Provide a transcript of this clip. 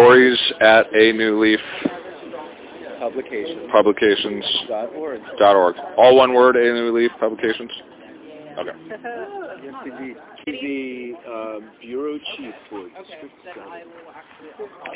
stories at a new leaf Publications. publications Dot org. dot org. All one word, a new leaf publications. Okay. Yes, indeed. the, he's the uh, bureau chief for